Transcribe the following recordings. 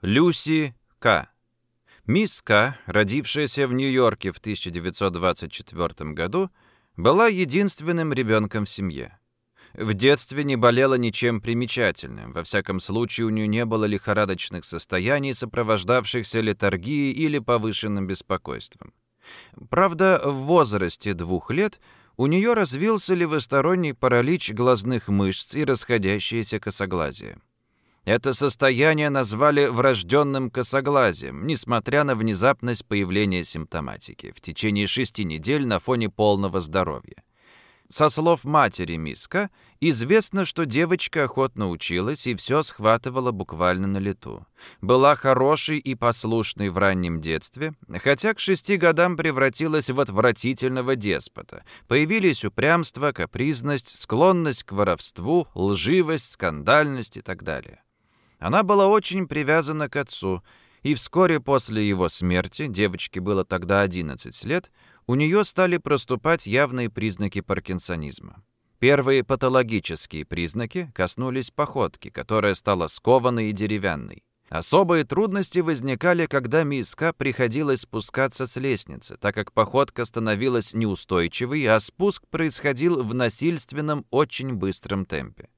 Люси К. Мисс К, родившаяся в Нью-Йорке в 1924 году, была единственным ребенком в семье. В детстве не болела ничем примечательным, во всяком случае у нее не было лихорадочных состояний, сопровождавшихся летаргией или повышенным беспокойством. Правда, в возрасте двух лет у нее развился левосторонний паралич глазных мышц и расходящееся косоглазие. Это состояние назвали врожденным косоглазием, несмотря на внезапность появления симптоматики в течение шести недель на фоне полного здоровья. Со слов матери Миска, известно, что девочка охотно училась и все схватывала буквально на лету. Была хорошей и послушной в раннем детстве, хотя к шести годам превратилась в отвратительного деспота. Появились упрямство, капризность, склонность к воровству, лживость, скандальность и так далее. Она была очень привязана к отцу, и вскоре после его смерти, девочке было тогда 11 лет, у нее стали проступать явные признаки паркинсонизма. Первые патологические признаки коснулись походки, которая стала скованной и деревянной. Особые трудности возникали, когда миска приходилось спускаться с лестницы, так как походка становилась неустойчивой, а спуск происходил в насильственном, очень быстром темпе.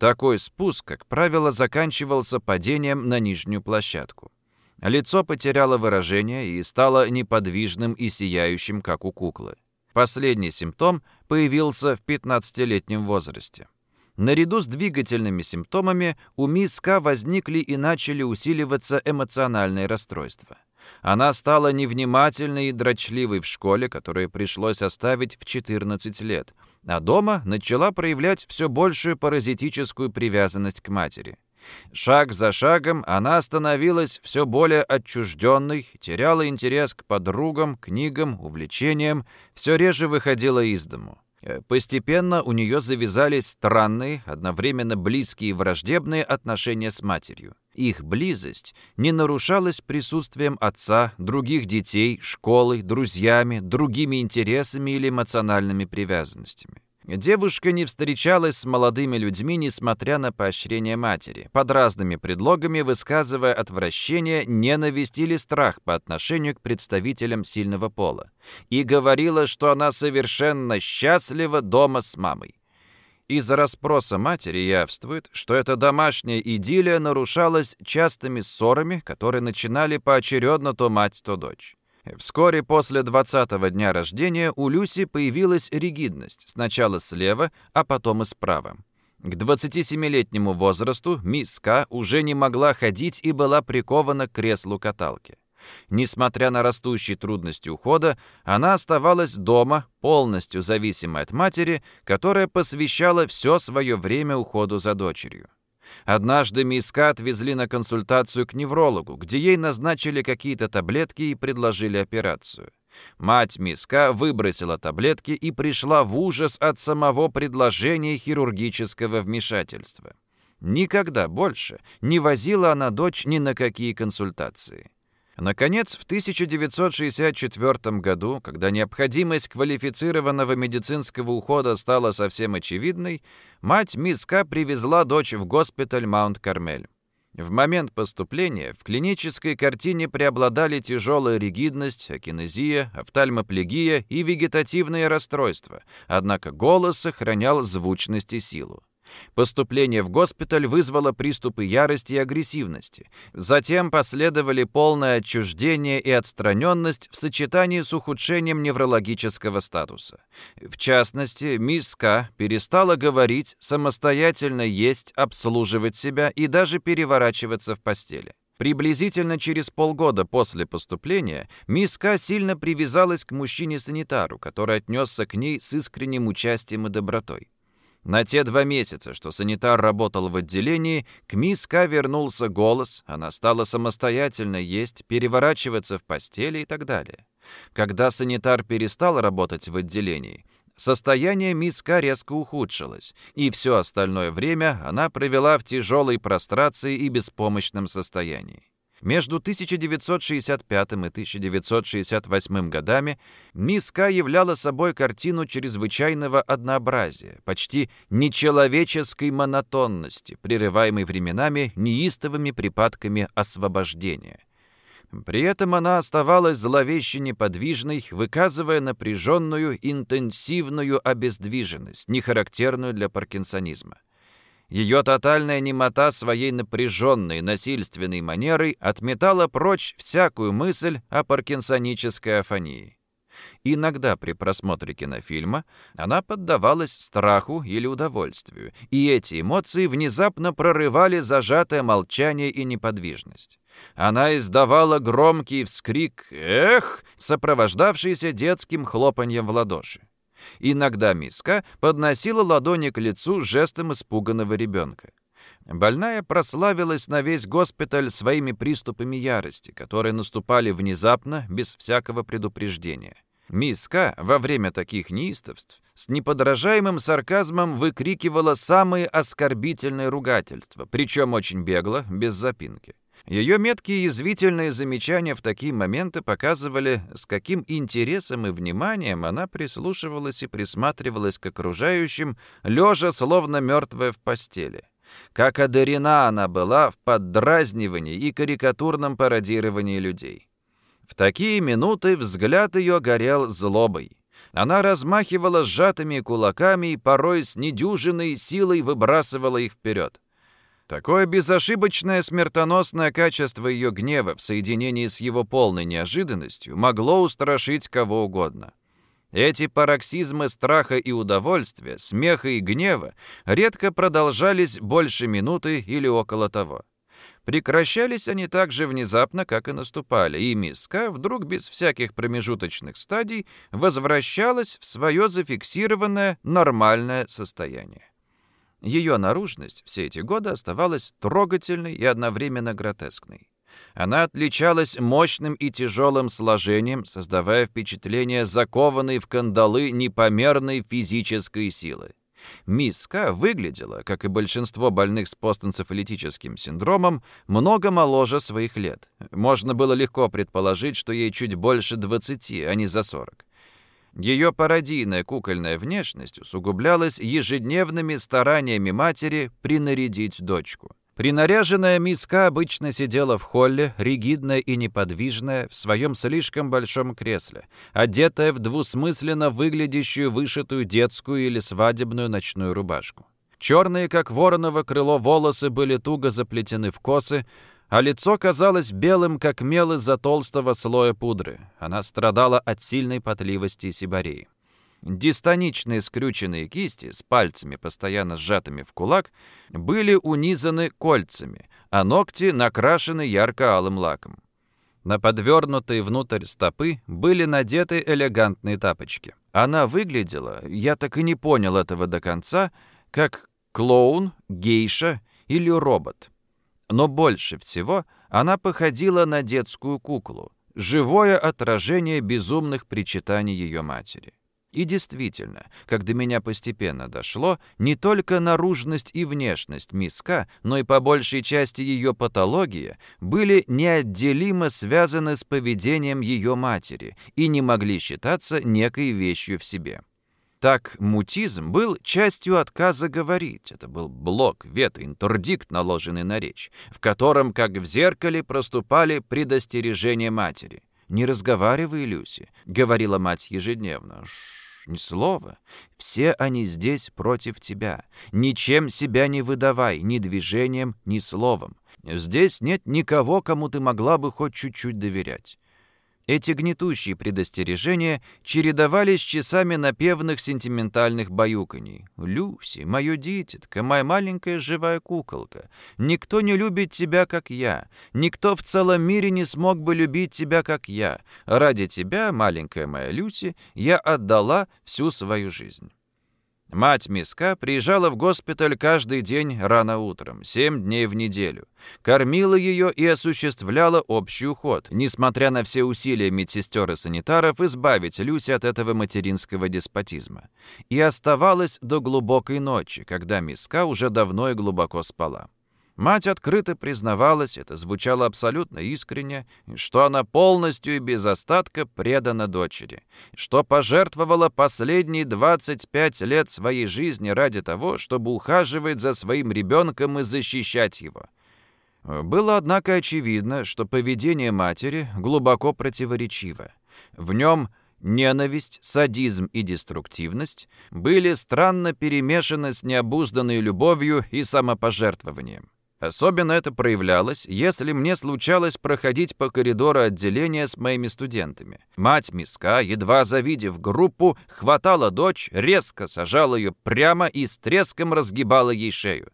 Такой спуск, как правило, заканчивался падением на нижнюю площадку. Лицо потеряло выражение и стало неподвижным и сияющим, как у куклы. Последний симптом появился в 15-летнем возрасте. Наряду с двигательными симптомами у мисс К возникли и начали усиливаться эмоциональные расстройства. Она стала невнимательной и дрочливой в школе, которую пришлось оставить в 14 лет, а дома начала проявлять все большую паразитическую привязанность к матери. Шаг за шагом она становилась все более отчужденной, теряла интерес к подругам, книгам, увлечениям, все реже выходила из дому. Э, постепенно у нее завязались странные, одновременно близкие и враждебные отношения с матерью. Их близость не нарушалась присутствием отца, других детей, школой, друзьями, другими интересами или эмоциональными привязанностями. Девушка не встречалась с молодыми людьми, несмотря на поощрение матери, под разными предлогами высказывая отвращение, ненависть или страх по отношению к представителям сильного пола, и говорила, что она совершенно счастлива дома с мамой. Из-за расспроса матери явствует, что эта домашняя идиллия нарушалась частыми ссорами, которые начинали поочередно то мать, то дочь. Вскоре после 20-го дня рождения у Люси появилась ригидность, сначала слева, а потом и справа. К 27-летнему возрасту мисс К уже не могла ходить и была прикована к креслу каталки. Несмотря на растущие трудности ухода, она оставалась дома, полностью зависимой от матери, которая посвящала все свое время уходу за дочерью. Однажды Миска отвезли на консультацию к неврологу, где ей назначили какие-то таблетки и предложили операцию. Мать Миска выбросила таблетки и пришла в ужас от самого предложения хирургического вмешательства. Никогда больше не возила она дочь ни на какие консультации. Наконец, в 1964 году, когда необходимость квалифицированного медицинского ухода стала совсем очевидной, мать Миска привезла дочь в госпиталь Маунт-Кармель. В момент поступления в клинической картине преобладали тяжелая ригидность, акинезия, офтальмоплегия и вегетативные расстройства, однако голос сохранял звучность и силу. Поступление в госпиталь вызвало приступы ярости и агрессивности. Затем последовали полное отчуждение и отстраненность в сочетании с ухудшением неврологического статуса. В частности, мисс К. перестала говорить, самостоятельно есть, обслуживать себя и даже переворачиваться в постели. Приблизительно через полгода после поступления мисс К. сильно привязалась к мужчине-санитару, который отнесся к ней с искренним участием и добротой. На те два месяца, что санитар работал в отделении, к мисс К вернулся голос, она стала самостоятельно есть, переворачиваться в постели и так далее. Когда санитар перестал работать в отделении, состояние мисс К резко ухудшилось, и все остальное время она провела в тяжелой прострации и беспомощном состоянии. Между 1965 и 1968 годами мисс К являла собой картину чрезвычайного однообразия, почти нечеловеческой монотонности, прерываемой временами неистовыми припадками освобождения. При этом она оставалась зловеще неподвижной, выказывая напряженную, интенсивную обездвиженность, не характерную для паркинсонизма. Ее тотальная немота своей напряженной, насильственной манерой отметала прочь всякую мысль о паркинсонической афонии. Иногда при просмотре кинофильма она поддавалась страху или удовольствию, и эти эмоции внезапно прорывали зажатое молчание и неподвижность. Она издавала громкий вскрик «Эх!», сопровождавшийся детским хлопаньем в ладоши. Иногда миска подносила ладони к лицу жестом испуганного ребенка. Больная прославилась на весь госпиталь своими приступами ярости, которые наступали внезапно, без всякого предупреждения. Миска во время таких неистовств с неподражаемым сарказмом выкрикивала самые оскорбительные ругательства, причем очень бегло, без запинки. Ее меткие язвительные замечания в такие моменты показывали, с каким интересом и вниманием она прислушивалась и присматривалась к окружающим, лежа словно мертвая в постели. Как одарена она была в поддразнивании и карикатурном пародировании людей. В такие минуты взгляд ее горел злобой. Она размахивала сжатыми кулаками и порой с недюжиной силой выбрасывала их вперед. Такое безошибочное смертоносное качество ее гнева в соединении с его полной неожиданностью могло устрашить кого угодно. Эти пароксизмы страха и удовольствия, смеха и гнева редко продолжались больше минуты или около того. Прекращались они так же внезапно, как и наступали, и миска вдруг без всяких промежуточных стадий возвращалась в свое зафиксированное нормальное состояние. Ее наружность все эти годы оставалась трогательной и одновременно гротескной. Она отличалась мощным и тяжелым сложением, создавая впечатление закованной в кандалы непомерной физической силы. Миска выглядела, как и большинство больных с постэнцефалитическим синдромом, много моложе своих лет. Можно было легко предположить, что ей чуть больше 20, а не за 40. Ее пародийная кукольная внешность усугублялась ежедневными стараниями матери принарядить дочку. Принаряженная миска обычно сидела в холле, ригидная и неподвижная, в своем слишком большом кресле, одетая в двусмысленно выглядящую вышитую детскую или свадебную ночную рубашку. Черные, как вороново крыло, волосы были туго заплетены в косы, а лицо казалось белым, как мел из-за толстого слоя пудры. Она страдала от сильной потливости и сибарии. Дистоничные скрюченные кисти с пальцами, постоянно сжатыми в кулак, были унизаны кольцами, а ногти накрашены ярко-алым лаком. На подвернутые внутрь стопы были надеты элегантные тапочки. Она выглядела, я так и не понял этого до конца, как клоун, гейша или робот. Но больше всего она походила на детскую куклу, живое отражение безумных причитаний ее матери. И действительно, как до меня постепенно дошло, не только наружность и внешность миска, но и по большей части ее патология были неотделимо связаны с поведением ее матери и не могли считаться некой вещью в себе. Так мутизм был частью отказа говорить. Это был блок, вето, интердикт, наложенный на речь, в котором, как в зеркале, проступали предостережения матери. «Не разговаривай, Люси», — говорила мать ежедневно. Шш, ни слова. Все они здесь против тебя. Ничем себя не выдавай, ни движением, ни словом. Здесь нет никого, кому ты могла бы хоть чуть-чуть доверять. Эти гнетущие предостережения чередовались часами напевных сентиментальных баюканий. «Люси, мое дитятка, моя маленькая живая куколка, никто не любит тебя, как я. Никто в целом мире не смог бы любить тебя, как я. Ради тебя, маленькая моя Люси, я отдала всю свою жизнь». Мать Миска приезжала в госпиталь каждый день рано утром, семь дней в неделю. Кормила ее и осуществляла общий уход, несмотря на все усилия медсестер и санитаров избавить Люси от этого материнского деспотизма. И оставалась до глубокой ночи, когда Миска уже давно и глубоко спала. Мать открыто признавалась, это звучало абсолютно искренне, что она полностью и без остатка предана дочери, что пожертвовала последние 25 лет своей жизни ради того, чтобы ухаживать за своим ребенком и защищать его. Было, однако, очевидно, что поведение матери глубоко противоречиво. В нем ненависть, садизм и деструктивность были странно перемешаны с необузданной любовью и самопожертвованием. Особенно это проявлялось, если мне случалось проходить по коридору отделения с моими студентами. Мать Миска, едва завидев группу, хватала дочь, резко сажала ее прямо и с треском разгибала ей шею.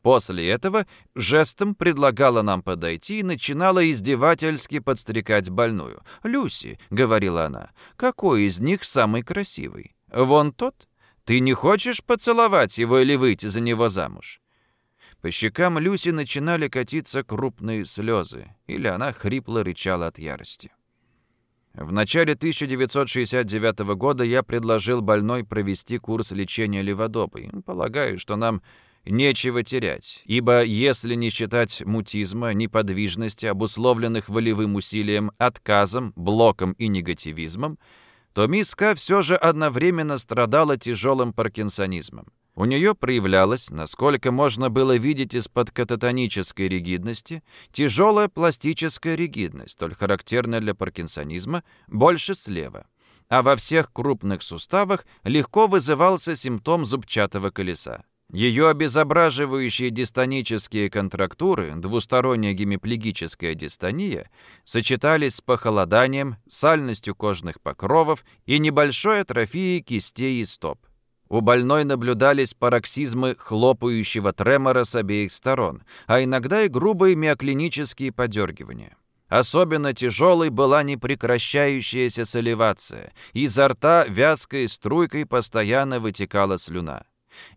После этого жестом предлагала нам подойти и начинала издевательски подстрекать больную. «Люси», — говорила она, — «какой из них самый красивый? Вон тот? Ты не хочешь поцеловать его или выйти за него замуж?» По щекам Люси начинали катиться крупные слезы, или она хрипло рычала от ярости. В начале 1969 года я предложил больной провести курс лечения леводопой. Полагаю, что нам нечего терять, ибо если не считать мутизма, неподвижности, обусловленных волевым усилием, отказом, блоком и негативизмом, то миска все же одновременно страдала тяжелым паркинсонизмом. У нее проявлялась, насколько можно было видеть из-под кататонической ригидности, тяжелая пластическая ригидность, столь характерная для паркинсонизма, больше слева. А во всех крупных суставах легко вызывался симптом зубчатого колеса. Ее обезображивающие дистонические контрактуры, двусторонняя гемиплегическая дистония, сочетались с похолоданием, сальностью кожных покровов и небольшой атрофией кистей и стоп. У больной наблюдались пароксизмы хлопающего тремора с обеих сторон, а иногда и грубые миоклинические подергивания. Особенно тяжелой была непрекращающаяся соливация. Изо рта вязкой струйкой постоянно вытекала слюна.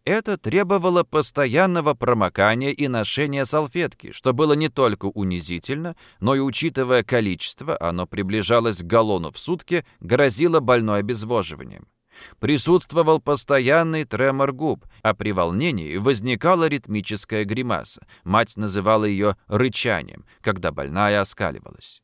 Это требовало постоянного промокания и ношения салфетки, что было не только унизительно, но и, учитывая количество, оно приближалось к галлону в сутки, грозило больной обезвоживанием. Присутствовал постоянный тремор губ, а при волнении возникала ритмическая гримаса. Мать называла ее рычанием, когда больная оскаливалась.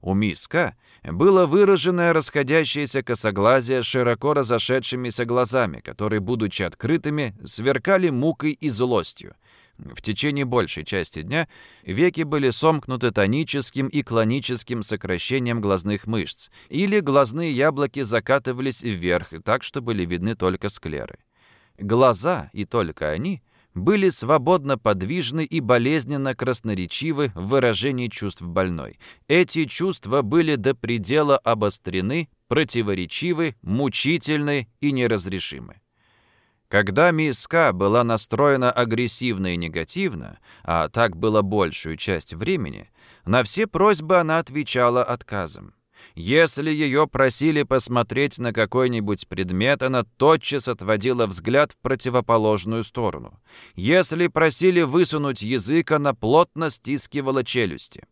У Миска было выраженное расходящееся косоглазие широко разошедшимися глазами, которые, будучи открытыми, сверкали мукой и злостью. В течение большей части дня веки были сомкнуты тоническим и клоническим сокращением глазных мышц, или глазные яблоки закатывались вверх, так что были видны только склеры. Глаза, и только они, были свободно подвижны и болезненно красноречивы в выражении чувств больной. Эти чувства были до предела обострены, противоречивы, мучительны и неразрешимы. Когда мисс К была настроена агрессивно и негативно, а так было большую часть времени, на все просьбы она отвечала отказом. Если ее просили посмотреть на какой-нибудь предмет, она тотчас отводила взгляд в противоположную сторону. Если просили высунуть язык, она плотно стискивала челюсти.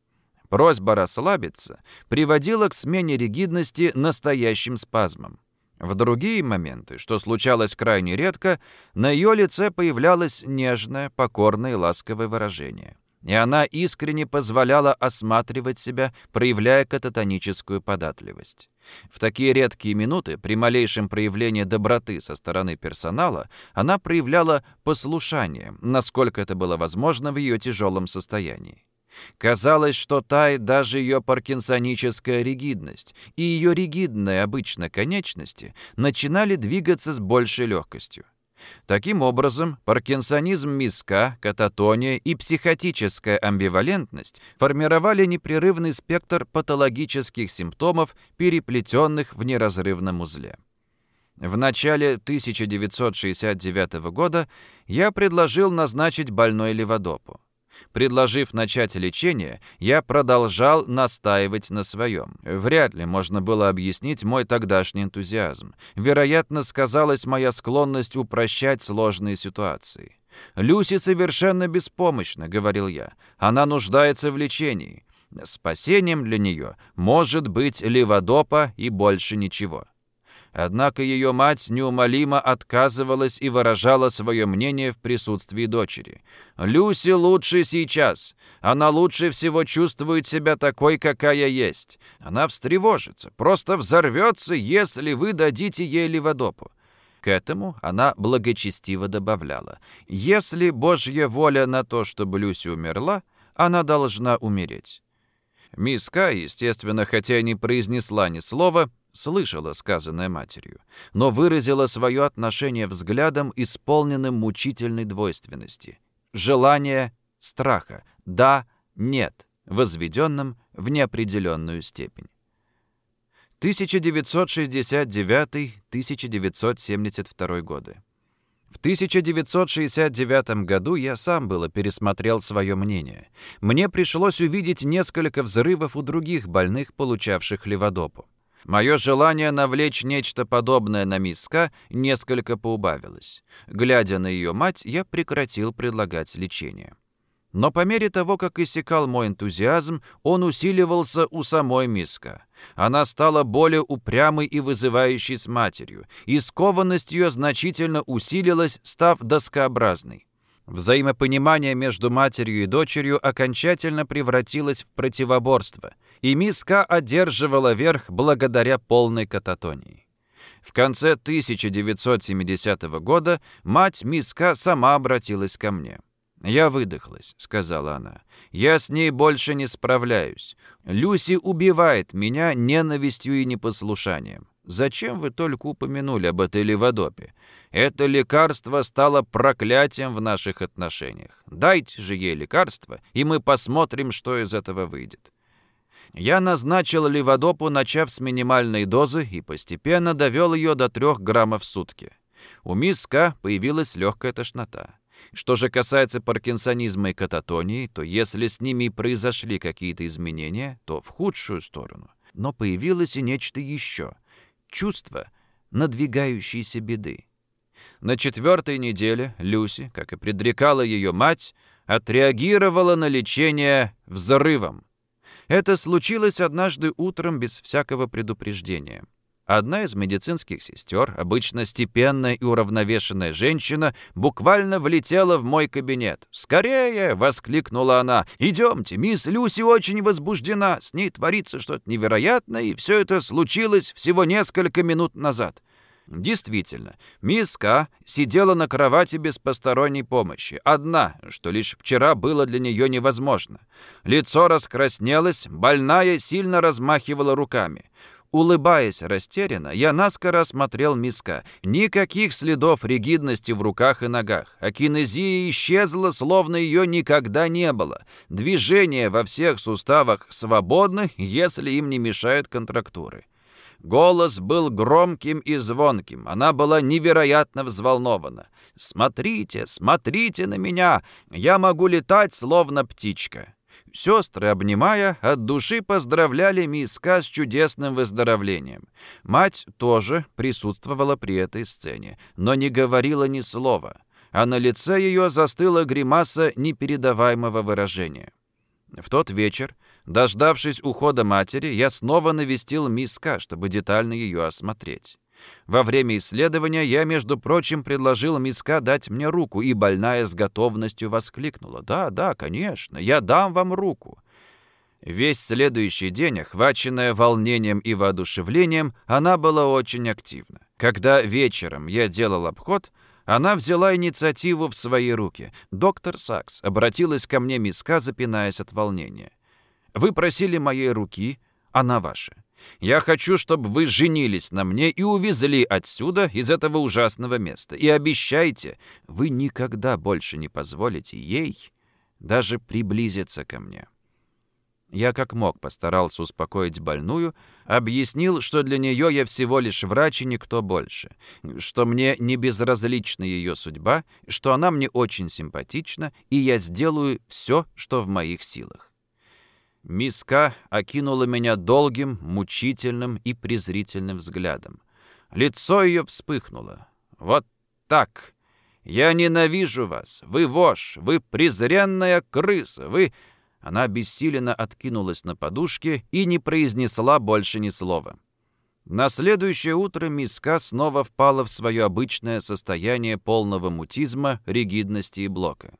Просьба расслабиться приводила к смене ригидности настоящим спазмом. В другие моменты, что случалось крайне редко, на ее лице появлялось нежное, покорное и ласковое выражение. И она искренне позволяла осматривать себя, проявляя кататоническую податливость. В такие редкие минуты, при малейшем проявлении доброты со стороны персонала, она проявляла послушание, насколько это было возможно в ее тяжелом состоянии. Казалось, что тает даже ее паркинсоническая ригидность, и ее ригидные обычно конечности начинали двигаться с большей легкостью. Таким образом, паркинсонизм миска, кататония и психотическая амбивалентность формировали непрерывный спектр патологических симптомов, переплетенных в неразрывном узле. В начале 1969 года я предложил назначить больной леводопу. Предложив начать лечение, я продолжал настаивать на своем. Вряд ли можно было объяснить мой тогдашний энтузиазм. Вероятно, сказалась моя склонность упрощать сложные ситуации. «Люси совершенно беспомощна», — говорил я. «Она нуждается в лечении. Спасением для нее может быть леводопа и больше ничего». Однако ее мать неумолимо отказывалась и выражала свое мнение в присутствии дочери. «Люси лучше сейчас. Она лучше всего чувствует себя такой, какая есть. Она встревожится, просто взорвется, если вы дадите ей леводопу. К этому она благочестиво добавляла. «Если Божья воля на то, чтобы Люси умерла, она должна умереть». Мисс Ка, естественно, хотя и не произнесла ни слова, слышала сказанное матерью, но выразила свое отношение взглядом, исполненным мучительной двойственности. Желание страха «да», «нет», возведенным в неопределенную степень. 1969-1972 годы. В 1969 году я сам было пересмотрел свое мнение. Мне пришлось увидеть несколько взрывов у других больных, получавших леводопу. Мое желание навлечь нечто подобное на миска несколько поубавилось. Глядя на ее мать, я прекратил предлагать лечение. Но по мере того, как иссякал мой энтузиазм, он усиливался у самой миска. Она стала более упрямой и вызывающей с матерью, и скованность ее значительно усилилась, став доскообразной. Взаимопонимание между матерью и дочерью окончательно превратилось в противоборство — и миска одерживала верх благодаря полной кататонии. В конце 1970 года мать миска сама обратилась ко мне. «Я выдохлась», — сказала она. «Я с ней больше не справляюсь. Люси убивает меня ненавистью и непослушанием. Зачем вы только упомянули об этой леводопе? Это лекарство стало проклятием в наших отношениях. Дайте же ей лекарство, и мы посмотрим, что из этого выйдет. Я назначил леводопу, начав с минимальной дозы, и постепенно довел ее до 3 граммов в сутки. У миска появилась легкая тошнота. Что же касается паркинсонизма и кататонии, то если с ними произошли какие-то изменения, то в худшую сторону. Но появилось и нечто еще. Чувство надвигающейся беды. На четвертой неделе Люси, как и предрекала ее мать, отреагировала на лечение взрывом. Это случилось однажды утром без всякого предупреждения. Одна из медицинских сестер, обычно степенная и уравновешенная женщина, буквально влетела в мой кабинет. «Скорее!» — воскликнула она. «Идемте, мисс Люси очень возбуждена. С ней творится что-то невероятное, и все это случилось всего несколько минут назад». Действительно, мисс К. сидела на кровати без посторонней помощи, одна, что лишь вчера было для нее невозможно. Лицо раскраснелось, больная сильно размахивала руками. Улыбаясь растерянно, я наскоро осмотрел миска. Никаких следов ригидности в руках и ногах. А кинезия исчезла, словно ее никогда не было. Движения во всех суставах свободны, если им не мешают контрактуры. Голос был громким и звонким. Она была невероятно взволнована. «Смотрите, смотрите на меня! Я могу летать, словно птичка!» Сестры, обнимая, от души поздравляли Миска с чудесным выздоровлением. Мать тоже присутствовала при этой сцене, но не говорила ни слова, а на лице ее застыла гримаса непередаваемого выражения. В тот вечер Дождавшись ухода матери, я снова навестил Миска, чтобы детально ее осмотреть. Во время исследования я, между прочим, предложил Миска дать мне руку, и больная с готовностью воскликнула. «Да, да, конечно, я дам вам руку». Весь следующий день, охваченная волнением и воодушевлением, она была очень активна. Когда вечером я делал обход, она взяла инициативу в свои руки. «Доктор Сакс», — обратилась ко мне Миска, запинаясь от волнения. Вы просили моей руки, она ваша. Я хочу, чтобы вы женились на мне и увезли отсюда, из этого ужасного места. И обещайте, вы никогда больше не позволите ей даже приблизиться ко мне». Я как мог постарался успокоить больную, объяснил, что для нее я всего лишь врач и никто больше, что мне не безразлична ее судьба, что она мне очень симпатична, и я сделаю все, что в моих силах. Миска окинула меня долгим, мучительным и презрительным взглядом. Лицо ее вспыхнуло. «Вот так! Я ненавижу вас! Вы вошь! Вы презренная крыса! Вы...» Она бессиленно откинулась на подушке и не произнесла больше ни слова. На следующее утро миска снова впала в свое обычное состояние полного мутизма, ригидности и блока.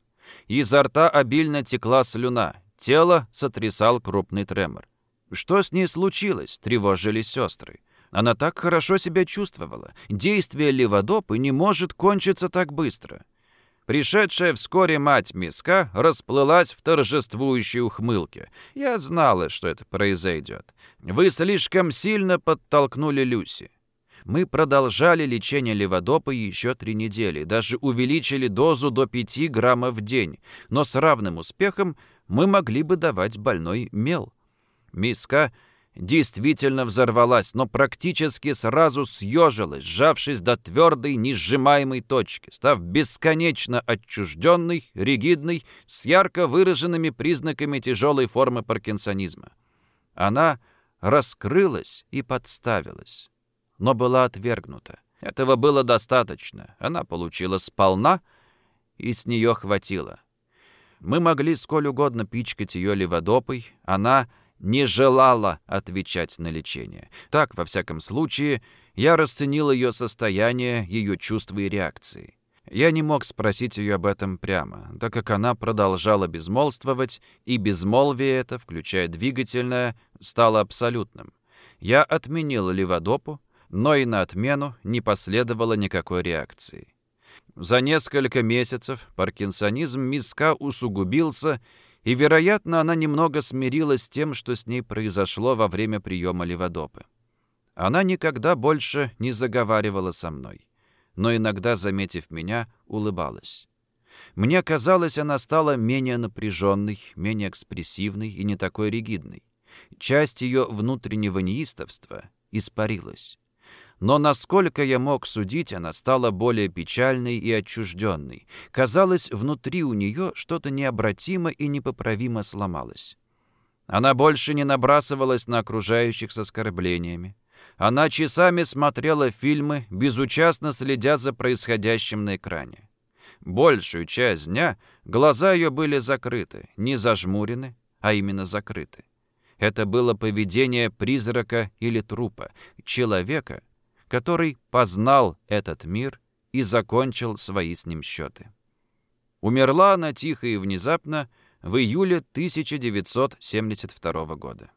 Изо рта обильно текла слюна, тело сотрясал крупный тремор. Что с ней случилось, тревожились сестры. Она так хорошо себя чувствовала. Действие леводопы не может кончиться так быстро. Пришедшая вскоре мать Миска расплылась в торжествующей ухмылке. Я знала, что это произойдет. Вы слишком сильно подтолкнули Люси. Мы продолжали лечение леводопа еще три недели, даже увеличили дозу до 5 граммов в день, но с равным успехом мы могли бы давать больной мел. Миска действительно взорвалась, но практически сразу съежилась, сжавшись до твердой, несжимаемой точки, став бесконечно отчужденной, ригидной, с ярко выраженными признаками тяжелой формы паркинсонизма. Она раскрылась и подставилась, но была отвергнута. Этого было достаточно. Она получила сполна, и с нее хватило. Мы могли сколь угодно пичкать ее леводопой, она не желала отвечать на лечение. Так, во всяком случае, я расценил ее состояние, ее чувства и реакции. Я не мог спросить ее об этом прямо, так как она продолжала безмолвствовать, и безмолвие это, включая двигательное, стало абсолютным. Я отменил леводопу, но и на отмену не последовало никакой реакции. За несколько месяцев паркинсонизм миска усугубился, и, вероятно, она немного смирилась с тем, что с ней произошло во время приема леводопы. Она никогда больше не заговаривала со мной, но иногда, заметив меня, улыбалась. Мне казалось, она стала менее напряженной, менее экспрессивной и не такой ригидной. Часть ее внутреннего неистовства испарилась но, насколько я мог судить, она стала более печальной и отчужденной. Казалось, внутри у нее что-то необратимо и непоправимо сломалось. Она больше не набрасывалась на окружающих с оскорблениями. Она часами смотрела фильмы, безучастно следя за происходящим на экране. Большую часть дня глаза ее были закрыты, не зажмурены, а именно закрыты. Это было поведение призрака или трупа, человека, который познал этот мир и закончил свои с ним счеты. Умерла она тихо и внезапно в июле 1972 года.